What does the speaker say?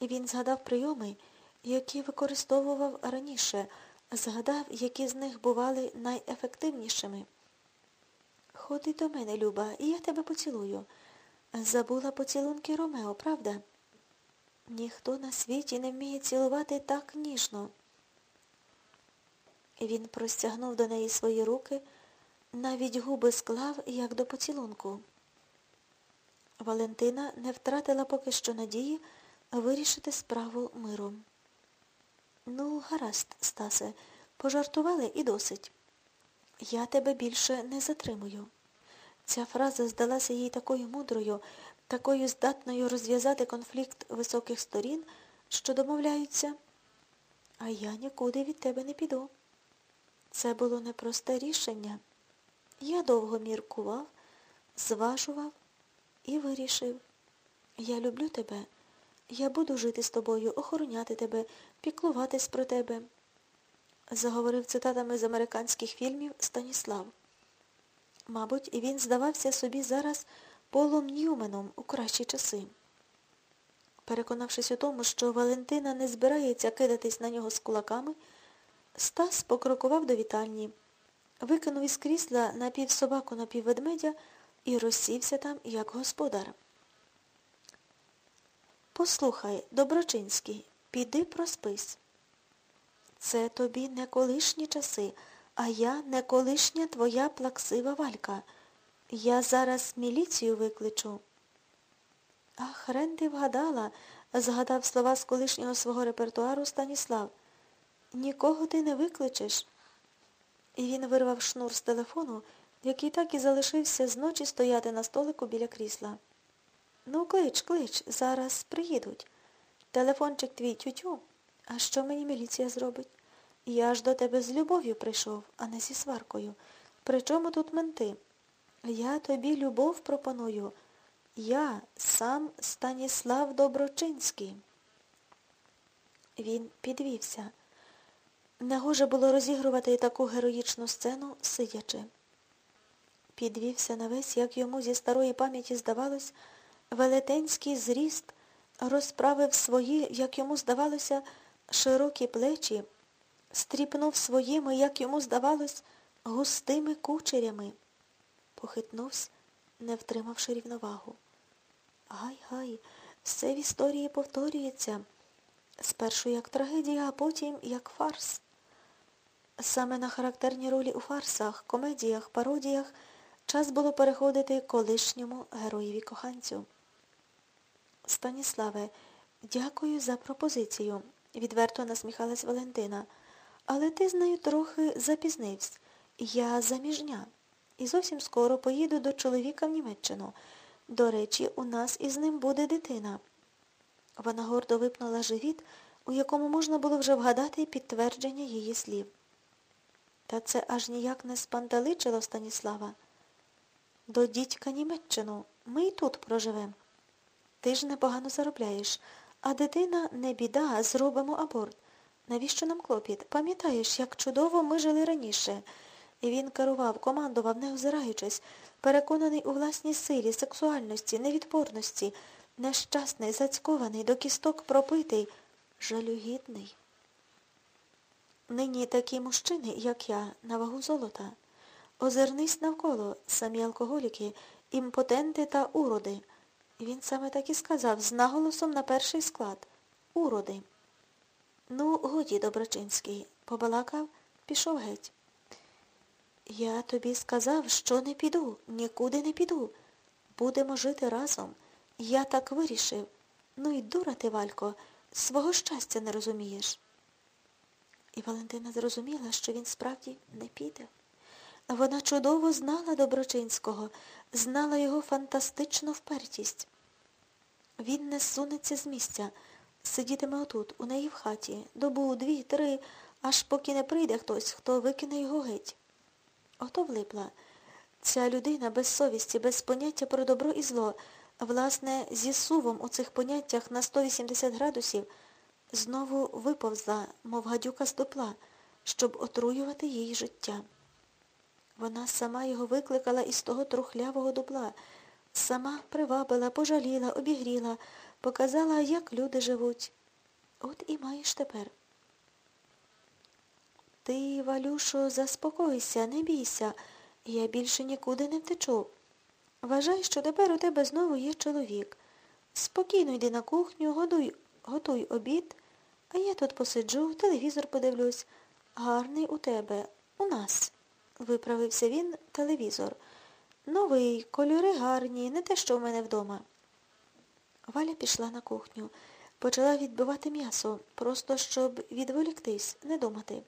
і він згадав прийоми, які використовував раніше, згадав, які з них бували найефективнішими. Ходи до мене, Люба, і я тебе поцілую. Забула поцілунки Ромео, правда? Ніхто на світі не вміє цілувати так ніжно. Він простягнув до неї свої руки, навіть губи склав, як до поцілунку. Валентина не втратила поки що надії вирішити справу миром. Ну, гаразд, Стасе, пожартували і досить. Я тебе більше не затримую. Ця фраза здалася їй такою мудрою, такою здатною розв'язати конфлікт високих сторін, що домовляються, а я нікуди від тебе не піду. Це було непросте рішення. Я довго міркував, зважував і вирішив. Я люблю тебе. Я буду жити з тобою, охороняти тебе, піклуватись про тебе. Заговорив цитатами з американських фільмів Станіслав. Мабуть, він здавався собі зараз Полом Ньюменом у кращі часи. Переконавшись у тому, що Валентина не збирається кидатись на нього з кулаками, Стас покрокував до вітальні, викинув із крісла напівсобаку напівведмедя і розсівся там, як господар. Послухай, Доброчинський, піди проспись. Це тобі не колишні часи, а я не колишня твоя плаксива валька. Я зараз міліцію викличу. Ах, Ренди вгадала, згадав слова з колишнього свого репертуару Станіслав. Нікого ти не викличеш. І він вирвав шнур з телефону, який так і залишився зночі стояти на столику біля крісла. Ну, клич, клич, зараз приїдуть. Телефончик твій тютю. А що мені міліція зробить? Я ж до тебе з любов'ю прийшов, а не зі сваркою. Причому тут менти? Я тобі любов пропоную. Я сам Станіслав Доброчинський. Він підвівся. Негоже було розігрувати таку героїчну сцену, сидячи. Підвівся на весь, як йому зі старої пам'яті здавалось, велетенський зріст, розправив свої, як йому здавалося, широкі плечі, стріпнув своїми, як йому здавалось, густими кучерями, похитнувся, не втримавши рівновагу. Гай-гай, все в історії повторюється. Спершу як трагедія, а потім як фарс. Саме на характерні ролі у фарсах, комедіях, пародіях час було переходити колишньому героєві коханцю. Станіславе, дякую за пропозицію, відверто насміхалась Валентина. Але ти з нею трохи запізнився. Я заміжня. І зовсім скоро поїду до чоловіка в Німеччину. До речі, у нас із ним буде дитина. Вона гордо випнула живіт, у якому можна було вже вгадати підтвердження її слів. Та це аж ніяк не спанталичило Станіслава. До дідька Німеччину. Ми й тут проживемо. Ти ж непогано заробляєш, а дитина не біда, зробимо аборт. Навіщо нам клопіт? Пам'ятаєш, як чудово ми жили раніше. І він керував, командував, не озираючись, переконаний у власній силі, сексуальності, невідпорності, нещасний, зацькований, до кісток пропитий, жалюгідний. Нині такі мужчини, як я, на вагу золота. Озирнись навколо, самі алкоголіки, імпотенти та уроди. Він саме так і сказав, з наголосом на перший склад. Уроди. Ну, годі, Доброчинський, побалакав, пішов геть. Я тобі сказав, що не піду, нікуди не піду. Будемо жити разом. Я так вирішив. Ну й дура ти, Валько, свого щастя не розумієш. І Валентина зрозуміла, що він справді не піде. Вона чудово знала Доброчинського, знала його фантастичну впертість. Він не сунеться з місця, сидітиме отут, у неї в хаті, добу, дві, три, аж поки не прийде хтось, хто викине його геть. Ото влипла. Ця людина без совісті, без поняття про добро і зло, власне, зі сувом у цих поняттях на 180 градусів, знову виповзла, мов гадюка з дупла, щоб отруювати її життя. Вона сама його викликала із того трухлявого дупла, сама привабила, пожаліла, обігріла, показала, як люди живуть. От і маєш тепер. Ти, Валюшо, заспокойся, не бійся. Я більше нікуди не втечу. Вважай, що тепер у тебе знову є чоловік. Спокійно йди на кухню, годуй, готуй обід, а я тут посиджу, телевізор подивлюсь. Гарний у тебе, у нас. Виправився він телевізор. Новий, кольори гарні, не те, що в мене вдома. Валя пішла на кухню, почала відбивати м'ясо, просто щоб відволіктись, не думати.